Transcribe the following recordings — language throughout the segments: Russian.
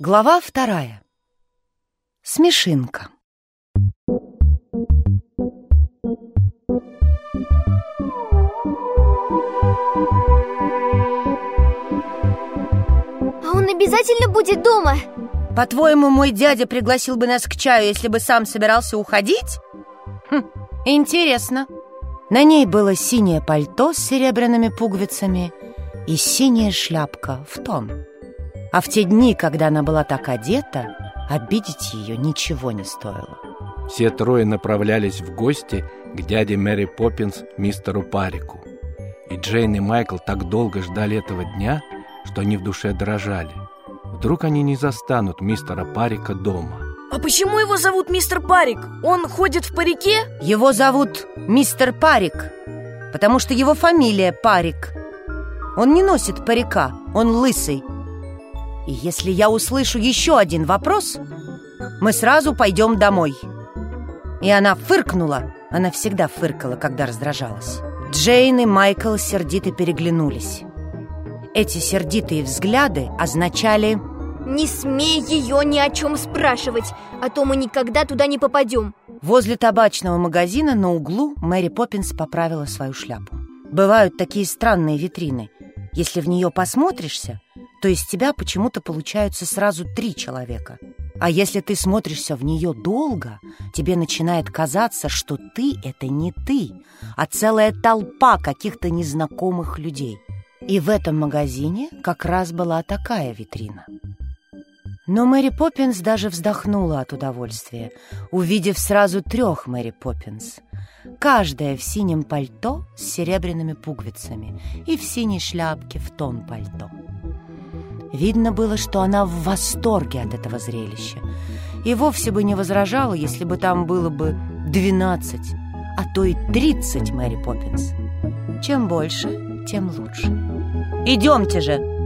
Глава вторая. Смешинка. А он обязательно будет дома? По-твоему, мой дядя пригласил бы нас к чаю, если бы сам собирался уходить? Хм, интересно. На ней было синее пальто с серебряными пуговицами и синяя шляпка в тон. А в те дни, когда она была так одета, обидеть ее ничего не стоило. Все трое направлялись в гости к дяде Мэри Поппинс, мистеру Парику. И Джейн и Майкл так долго ждали этого дня, что они в душе дрожали. Вдруг они не застанут мистера Парика дома. А почему его зовут мистер Парик? Он ходит в парике? Его зовут мистер Парик, потому что его фамилия Парик. Он не носит парика, он лысый. И если я услышу еще один вопрос, мы сразу пойдем домой. И она фыркнула. Она всегда фыркала, когда раздражалась. Джейн и Майкл сердито переглянулись. Эти сердитые взгляды означали Не смей ее ни о чем спрашивать, а то мы никогда туда не попадем Возле табачного магазина на углу Мэри Поппинс поправила свою шляпу. Бывают такие странные витрины. Если в нее посмотришься, то из тебя почему-то получаются сразу три человека. А если ты смотришься в нее долго, тебе начинает казаться, что ты — это не ты, а целая толпа каких-то незнакомых людей. И в этом магазине как раз была такая витрина. Но Мэри Поппинс даже вздохнула от удовольствия, увидев сразу трех Мэри Поппинс. Каждая в синем пальто с серебряными пуговицами и в синей шляпке в тон пальто. Видно было, что она в восторге от этого зрелища и вовсе бы не возражала, если бы там было бы 12, а то и 30 Мэри Поппинс. Чем больше, тем лучше. Идемте же!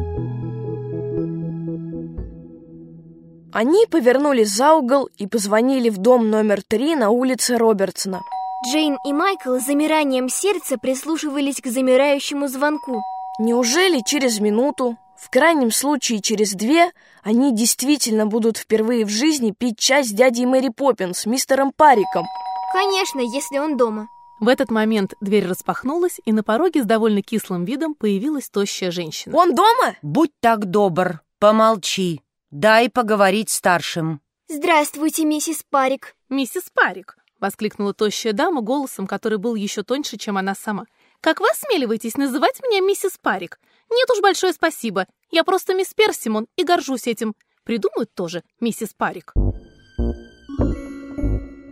Они повернули за угол и позвонили в дом номер три на улице Робертсона. Джейн и Майкл с замиранием сердца прислушивались к замирающему звонку Неужели через минуту, в крайнем случае через две, они действительно будут впервые в жизни пить чай с дядей Мэри Поппинс, мистером Париком? Конечно, если он дома В этот момент дверь распахнулась, и на пороге с довольно кислым видом появилась тощая женщина. Он дома? Будь так добр, помолчи, дай поговорить старшим. Здравствуйте, миссис Парик «Миссис Парик!» — воскликнула тощая дама голосом, который был еще тоньше, чем она сама. «Как вы осмеливаетесь называть меня миссис Парик? Нет уж, большое спасибо. Я просто мисс Персимон и горжусь этим. Придумают тоже миссис Парик».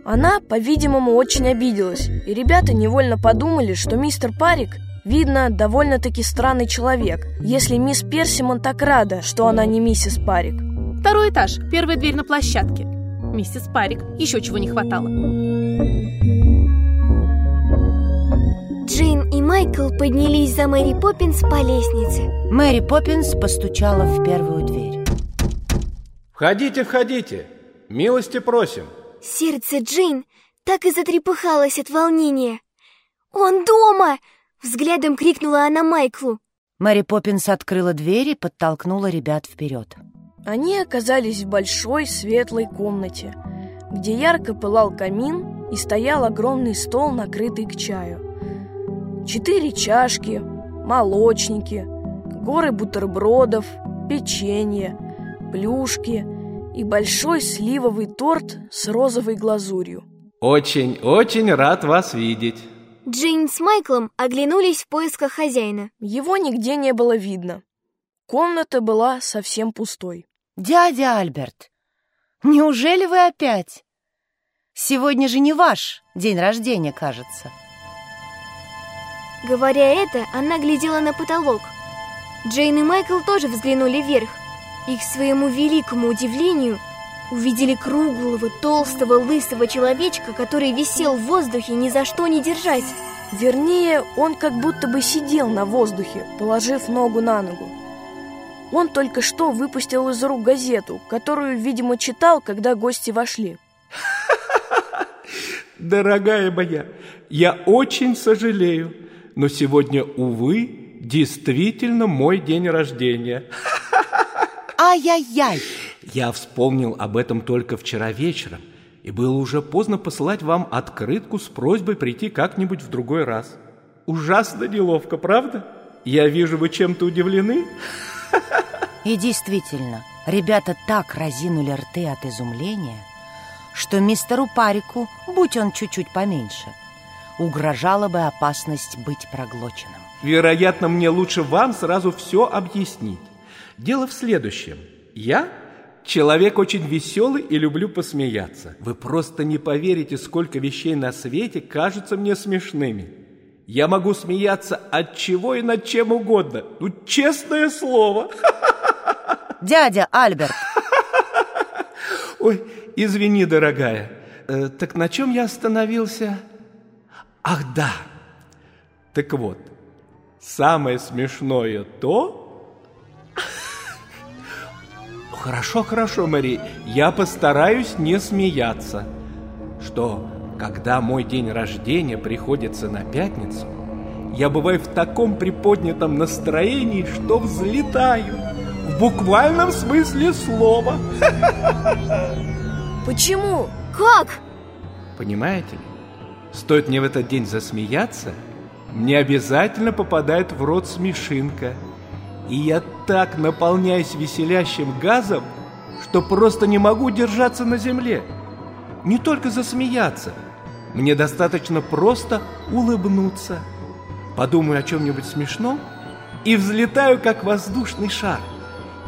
Она, по-видимому, очень обиделась, и ребята невольно подумали, что мистер Парик, видно, довольно-таки странный человек, если мисс Персимон так рада, что она не миссис Парик. Второй этаж, первая дверь на площадке. Миссис Парик, еще чего не хватало. Джейн и Майкл поднялись за Мэри Поппинс по лестнице Мэри Поппинс постучала в первую дверь. Входите, входите! Милости просим! Сердце Джейн так и затрепыхалось от волнения «Он дома!» Взглядом крикнула она Майклу Мэри Поппинс открыла дверь и подтолкнула ребят вперед. Они оказались в большой светлой комнате, где ярко пылал камин и стоял огромный стол, накрытый к чаю. Четыре чашки, молочники, горы бутербродов, печенье, плюшки и большой сливовый торт с розовой глазурью. Очень-очень рад вас видеть. Джейн с Майклом оглянулись в поисках хозяина Его нигде не было видно. Комната была совсем пустой. Дядя Альберт, неужели вы опять? Сегодня же не ваш день рождения, кажется. Говоря это, она глядела на потолок Джейн и Майкл тоже взглянули вверх И к своему великому удивлению увидели круглого, толстого, лысого человечка, который висел в воздухе ни за что не держась Вернее, он как будто бы сидел на воздухе, положив ногу на ногу. Он только что выпустил из рук газету, которую, видимо, читал, когда гости вошли. Дорогая моя, я очень сожалею, но сегодня, увы, действительно мой день рождения. Ай-яй-яй! Я вспомнил об этом только вчера вечером, и было уже поздно посылать вам открытку с просьбой прийти как-нибудь в другой раз. Ужасно неловко, правда? Я вижу, вы чем-то удивлены. И действительно, ребята так разинули рты от изумления, что мистеру Парику, будь он чуть-чуть поменьше, угрожала бы опасность быть проглоченным. Вероятно, мне лучше вам сразу все объяснить. Дело в следующем. Я человек очень веселый и люблю посмеяться. Вы просто не поверите, сколько вещей на свете кажутся мне смешными. Я могу смеяться от чего и над чем угодно. Ну, честное слово. Дядя Альберт! Ой, извини, дорогая. Э, так на чем я остановился? Ах, да. Так вот, самое смешное то... Хорошо, хорошо, Мэри, я постараюсь не смеяться. Что, когда мой день рождения приходится на пятницу, я бываю в таком приподнятом настроении, что взлетаю. В буквальном смысле слова. Почему? Как? Понимаете ли? Стоит мне в этот день засмеяться, мне обязательно попадает в рот смешинка. И я так наполняюсь веселящим газом, что просто не могу держаться на земле. Не только засмеяться. Мне достаточно просто улыбнуться. Подумаю о чем-нибудь смешном и взлетаю, как воздушный шар.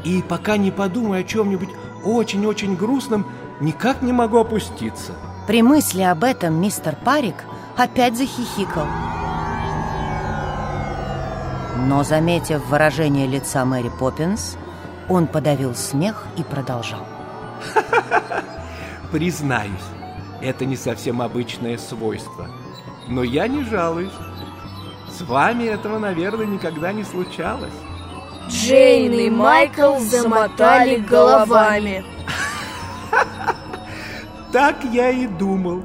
И пока не подумаю о чем-нибудь очень-очень грустном, никак не могу опуститься. При мысли об этом мистер Парик опять захихикал. Но, заметив выражение лица Мэри Поппинс, он подавил смех и продолжал. Признаюсь, это не совсем обычное свойство. Но я не жалуюсь. С вами этого, наверное, никогда не случалось. Джейн и Майкл замотали головами. Так я и думал.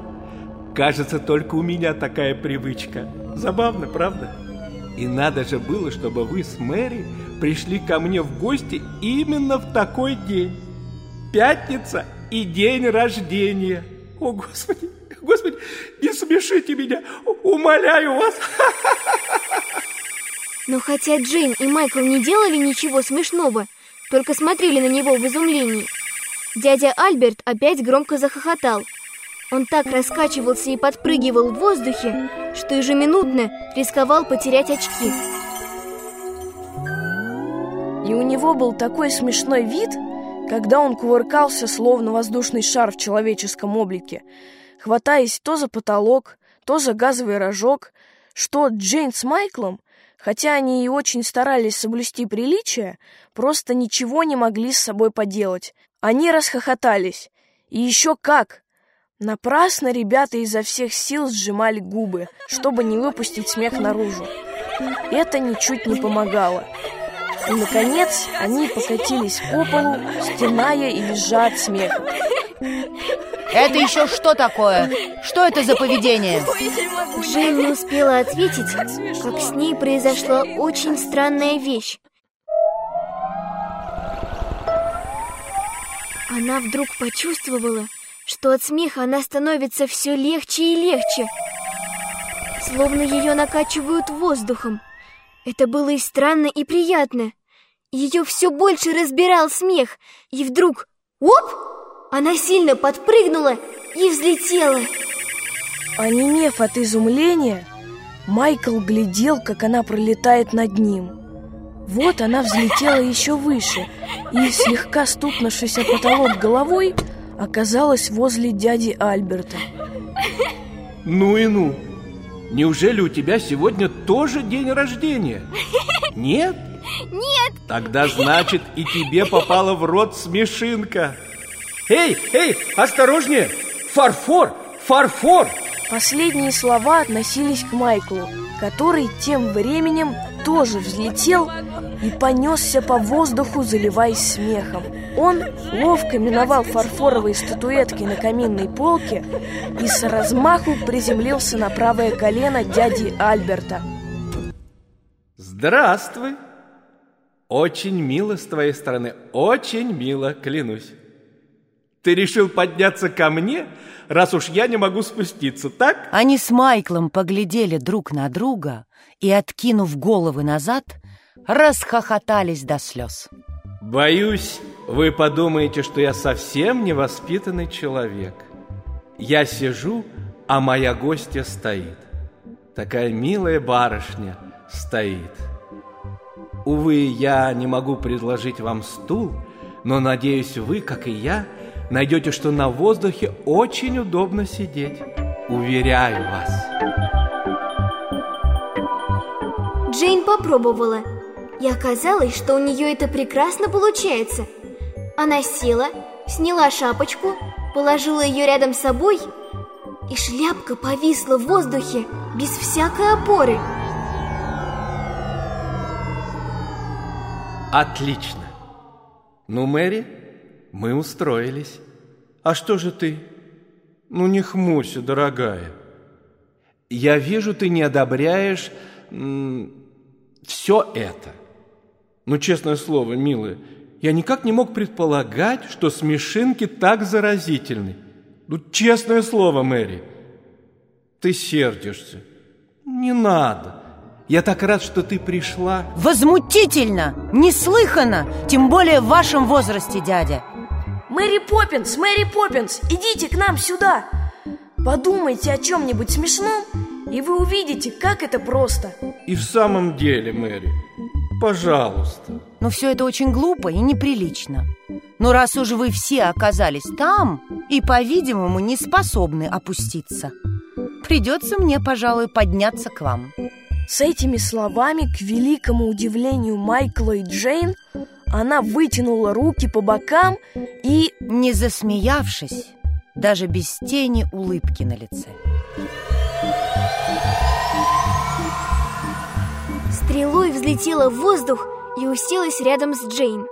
Кажется, только у меня такая привычка. Забавно, правда? И надо же было, чтобы вы с Мэри пришли ко мне в гости именно в такой день. Пятница и день рождения. О, Господи, Господи, не смешите меня, умоляю вас. Но хотя Джейн и Майкл не делали ничего смешного, только смотрели на него в изумлении, Дядя Альберт опять громко захохотал. Он так раскачивался и подпрыгивал в воздухе, что ежеминутно рисковал потерять очки. И у него был такой смешной вид, когда он кувыркался, словно воздушный шар в человеческом облике, хватаясь то за потолок, то за газовый рожок, что Джейн с Майклом, хотя они и очень старались соблюсти приличие, просто ничего не могли с собой поделать, они расхохотались. И еще как! Напрасно ребята изо всех сил сжимали губы, чтобы не выпустить смех наружу. Это ничуть не помогало. И, наконец, они покатились по полу, стеная и визжа от смеха. Это еще что такое? Что это за поведение? Джейн не успела ответить, как с ней произошла очень странная вещь. Она вдруг почувствовала, что от смеха она становится все легче и легче, словно ее накачивают воздухом. Это было и странно, и приятно. Ее все больше разбирал смех, и вдруг, оп, она сильно подпрыгнула и взлетела. Онемев от изумления, Майкл глядел, как она пролетает над ним. Вот она взлетела еще выше и, слегка стукнувшись о потолок головой, оказалась возле дяди Альберта. Ну и ну! Неужели у тебя сегодня тоже день рождения? Нет? Нет! Тогда значит и тебе попала в рот смешинка. Эй, эй, осторожнее! Фарфор! Фарфор! Последние слова относились к Майклу, который тем временем тоже взлетел и понесся по воздуху, заливаясь смехом. Он ловко миновал фарфоровые статуэтки на каминной полке и с размаху приземлился на правое колено дяди Альберта. Здравствуй! Очень мило с твоей стороны, очень мило, клянусь. Ты решил подняться ко мне, раз уж я не могу спуститься, так? Они с Майклом поглядели друг на друга и, откинув головы назад, расхохотались до слез. Боюсь, вы подумаете, что я совсем невоспитанный человек. Я сижу, а моя гостья стоит. Такая милая барышня стоит. Увы, я не могу предложить вам стул, но надеюсь, вы, как и я, найдете, что на воздухе очень удобно сидеть. Уверяю вас. Джейн попробовала, и оказалось, что у нее это прекрасно получается. Она села, сняла шапочку, положила ее рядом с собой, и шляпка повисла в воздухе без всякой опоры. Отлично. Ну, Мэри, мы устроились. А что же ты? Ну, не хмурься, дорогая. Я вижу, ты не одобряешь все это. Ну, честное слово, милая, я никак не мог предполагать, что смешинки так заразительны. Ну, честное слово, Мэри, ты сердишься. Не надо. Я так рад, что ты пришла. Возмутительно! Неслыханно! Тем более в вашем возрасте, дядя. Мэри Поппинс, Мэри Поппинс, идите к нам сюда. Подумайте о чем-нибудь смешном, и вы увидите, как это просто. И в самом деле, Мэри, пожалуйста. Но все это очень глупо и неприлично. Но раз уж вы все оказались там и, по-видимому, не способны опуститься, придется мне, пожалуй, подняться к вам. С этими словами, к великому удивлению Майкла и Джейн, она вытянула руки по бокам и... Не засмеявшись, даже без тени улыбки на лице. Стрелой взлетела в воздух и уселась рядом с Джейн.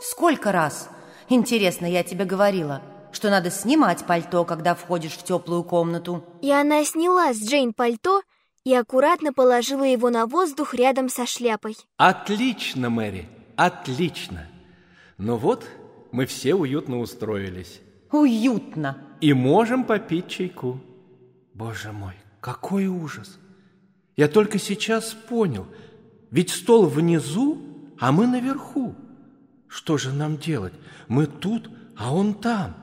Сколько раз, интересно, я тебе говорила, что надо снимать пальто, когда входишь в теплую комнату? И она сняла с Джейн пальто и аккуратно положила его на воздух рядом со шляпой. Отлично, Мэри, отлично. Ну вот, мы все уютно устроились. Уютно. И можем попить чайку. Боже мой, какой ужас! Я только сейчас понял, ведь стол внизу, а мы наверху. Что же нам делать? Мы тут, а он там.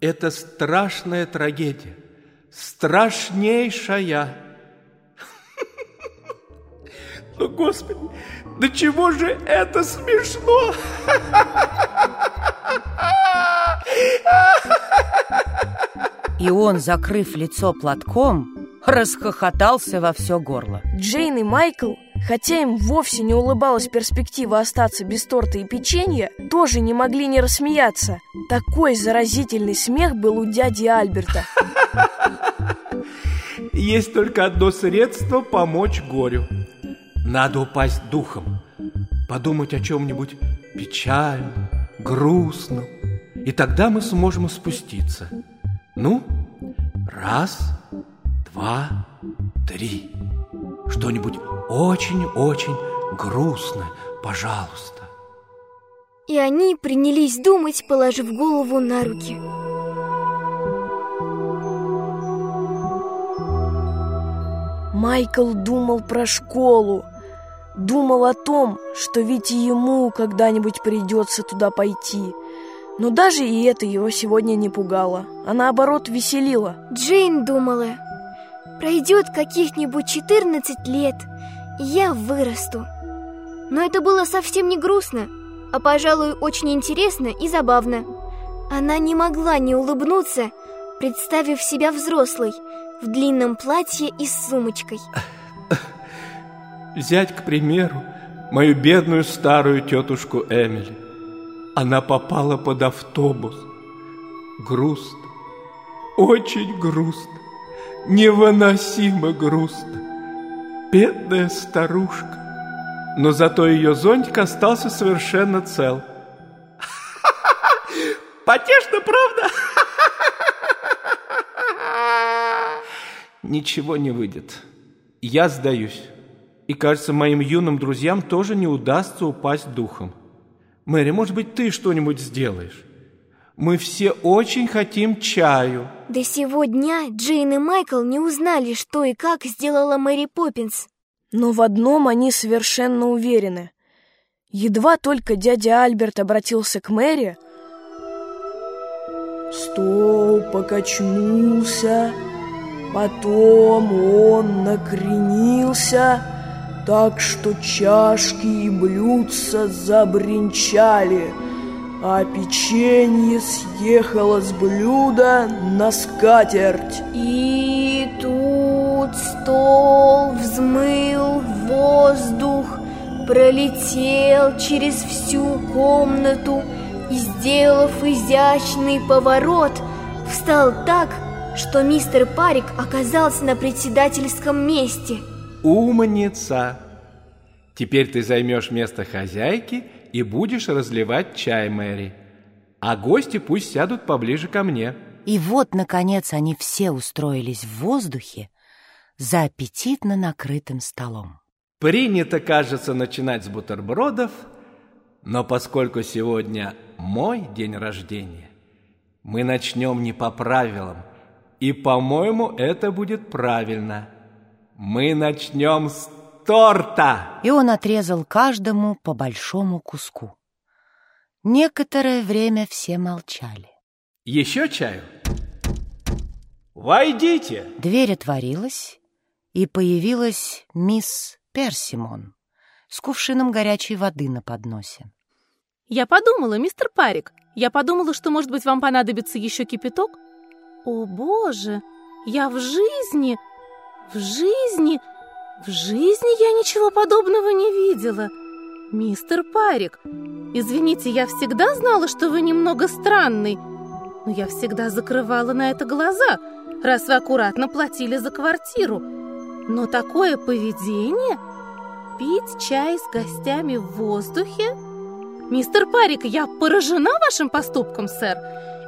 Это страшная трагедия, страшнейшая. Ну, Господи, да чего же это смешно? И он, закрыв лицо платком, расхохотался во все горло. Джейн и Майкл, хотя им вовсе не улыбалась перспектива остаться без торта и печенья, тоже не могли не рассмеяться. Такой заразительный смех был у дяди Альберта. Есть только одно средство помочь горю. Надо упасть духом, подумать о чем-нибудь печальном, грустном, и тогда мы сможем спуститься. Ну, раз, два, три. Что-нибудь очень-очень грустное, пожалуйста. И они принялись думать, положив голову на руки. Майкл думал про школу, думал о том, что ведь и ему когда-нибудь придется туда пойти. Но даже и это его сегодня не пугало, а наоборот веселило. Джейн думала, пройдет каких-нибудь 14 лет, и я вырасту. Но это было совсем не грустно, а, пожалуй, очень интересно и забавно. Она не могла не улыбнуться, представив себя взрослой, в длинном платье и с сумочкой. Взять, к примеру, мою бедную старую тетушку Эмили. Она попала под автобус. Грустно, очень грустно, невыносимо грустно. Бедная старушка. Но зато ее зонтик остался совершенно цел. Потешно, правда? Ничего не выйдет. Я сдаюсь. И, кажется, моим юным друзьям тоже не удастся упасть духом. Мэри, может быть, ты что-нибудь сделаешь? Мы все очень хотим чаю. До сего дня Джейн и Майкл не узнали, что и как сделала Мэри Поппинс. Но в одном они совершенно уверены. Едва только дядя Альберт обратился к Мэри, стол покачнулся, потом он накренился, так что чашки и блюдца забринчали — а печенье съехало с блюда на скатерть. И тут стол взмыл воздух, пролетел через всю комнату и, сделав изящный поворот, встал так, что мистер Парик оказался на председательском месте. Умница! Теперь ты займешь место хозяйки и будешь разливать чай, Мэри. А гости пусть сядут поближе ко мне. И вот, наконец, они все устроились в воздухе за аппетитно накрытым столом. Принято, кажется, начинать с бутербродов, но поскольку сегодня мой день рождения, мы начнем не по правилам, и, по-моему, это будет правильно. Мы начнем с торта!» И он отрезал каждому по большому куску. Некоторое время все молчали. «Еще чаю?» «Войдите!» Дверь отворилась, и появилась мисс Персимон с кувшином горячей воды на подносе. Я подумала, мистер Парик, я подумала, что, может быть, вам понадобится еще кипяток? О, боже, я в жизни, в жизни в жизни я ничего подобного не видела. Мистер Парик, извините, я всегда знала, что вы немного странный, но я всегда закрывала на это глаза, раз вы аккуратно платили за квартиру. Но такое поведение? Пить чай с гостями в воздухе? Мистер Парик, я поражена вашим поступком, сэр.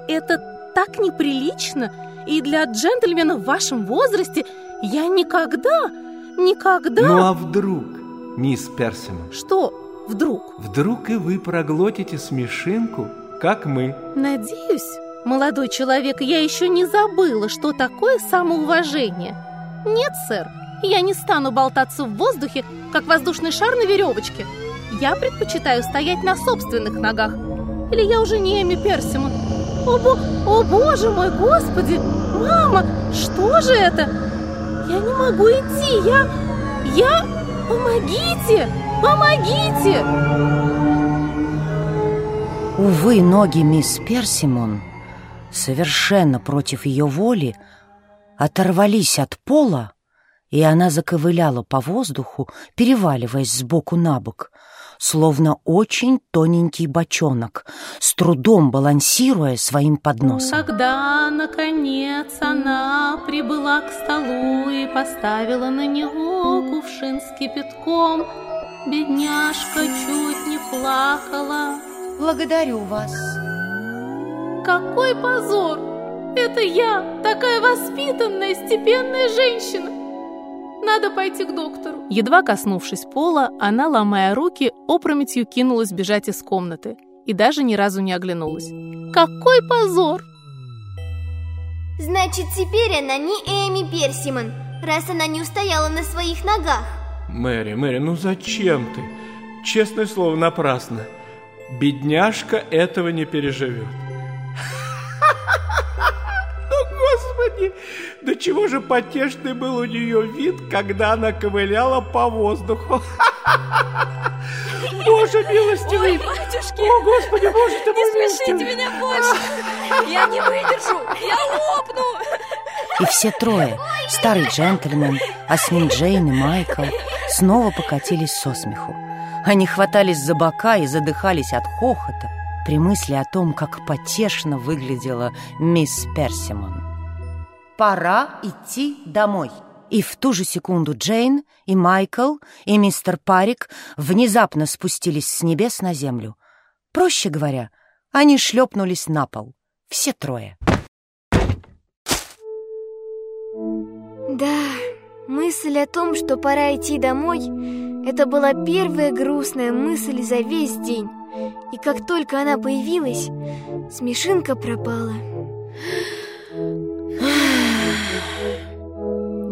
Это так неприлично, и для джентльмена в вашем возрасте я никогда... Никогда? Ну а вдруг, мисс Персимон? Что вдруг? Вдруг и вы проглотите смешинку, как мы. Надеюсь, молодой человек, я еще не забыла, что такое самоуважение. Нет, сэр, я не стану болтаться в воздухе, как воздушный шар на веревочке. Я предпочитаю стоять на собственных ногах. Или я уже не Эми Персимон? О, бо... О боже мой, господи! Мама, что же это? Я не могу идти, я... Я... Помогите! Помогите! Увы, ноги мисс Персимон, совершенно против ее воли, оторвались от пола, и она заковыляла по воздуху, переваливаясь сбоку на бок — словно очень тоненький бочонок, с трудом балансируя своим подносом. Когда, наконец, она прибыла к столу и поставила на него кувшин с кипятком, бедняжка чуть не плакала. «Благодарю вас». «Какой позор! Это я, такая воспитанная, степенная женщина!» Надо пойти к доктору. Едва коснувшись пола, она, ломая руки, опрометью кинулась бежать из комнаты и даже ни разу не оглянулась. Какой позор! Значит, теперь она не Эми Персимон, раз она не устояла на своих ногах. Мэри, Мэри, ну зачем ты? Честное слово, напрасно. Бедняжка этого не переживет. Господи, до чего же потешный был у нее вид, когда она ковыляла по воздуху. Боже милостивый! Ой, батюшки! О, Господи, Боже ты Не мой смешите милостивый! меня больше! Я не выдержу! Я лопну! И все трое, старый джентльмен, а с ним Джейн и Майкл, снова покатились со смеху. Они хватались за бока и задыхались от хохота при мысли о том, как потешно выглядела мисс Персимон. Пора идти домой. И в ту же секунду Джейн и Майкл и мистер Парик внезапно спустились с небес на землю. Проще говоря, они шлепнулись на пол. Все трое. Да, Мысль о том, что пора идти домой, это была первая грустная мысль за весь день. И как только она появилась, смешинка пропала.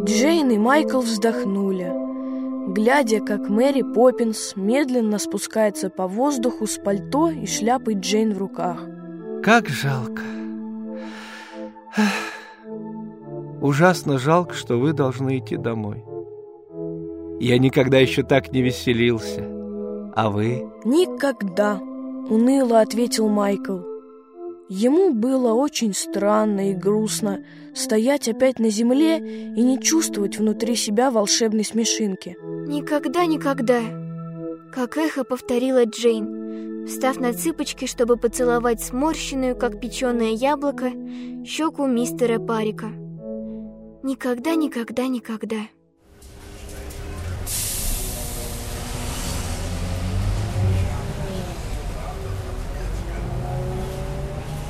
Джейн и Майкл вздохнули, глядя, как Мэри Поппинс медленно спускается по воздуху с пальто и шляпой Джейн в руках. Как жалко. Ужасно жалко, что вы должны идти домой. Я никогда еще так не веселился. А вы? Никогда, уныло ответил Майкл. Ему было очень странно и грустно стоять опять на земле и не чувствовать внутри себя волшебной смешинки. Никогда, никогда, как эхо повторила Джейн, встав на цыпочки, чтобы поцеловать сморщенную, как печеное яблоко, щеку мистера Парика. Никогда,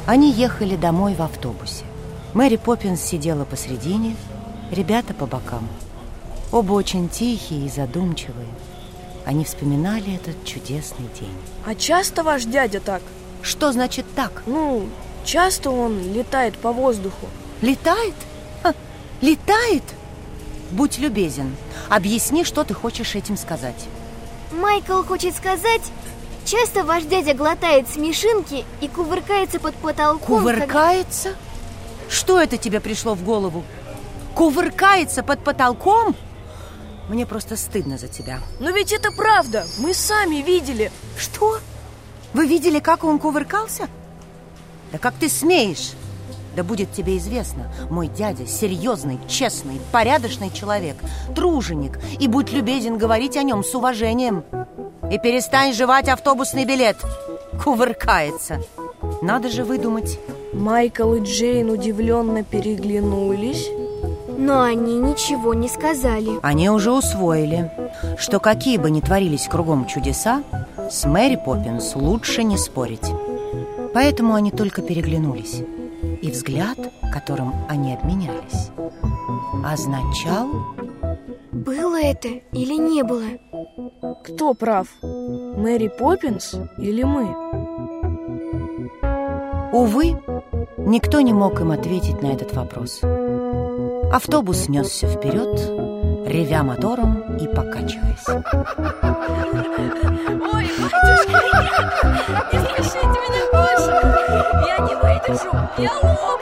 Они ехали домой в автобусе. Мэри Поппинс сидела посредине, ребята по бокам. Оба очень тихие и задумчивые. Они вспоминали этот чудесный день. А часто ваш дядя так? Что значит так? Ну, часто он летает по воздуху. Летает? Ха, летает? Будь любезен, объясни, что ты хочешь этим сказать. Майкл хочет сказать, часто ваш дядя глотает смешинки и кувыркается под потолком. Кувыркается? Что это тебе пришло в голову? Кувыркается под потолком? Мне просто стыдно за тебя. Но ведь это правда, мы сами видели. Что? Вы видели, как он кувыркался? Да как ты смеешь? Да будет тебе известно, мой дядя серьезный, честный, порядочный человек, труженик, и будь любезен говорить о нем с уважением. И перестань жевать автобусный билет. Кувыркается. Надо же выдумать. Майкл и Джейн удивленно переглянулись. Но они ничего не сказали. Они уже усвоили, что какие бы ни творились кругом чудеса, с Мэри Поппинс лучше не спорить. Поэтому они только переглянулись. И взгляд, которым они обменялись, означал... Было это или не было? Кто прав? Мэри Поппинс или мы? Увы, никто не мог им ответить на этот вопрос. Автобус несся вперед, ревя мотором и покачиваясь. Ой, батюшка, не смешите меня больше! Я не выдержу, я лопну!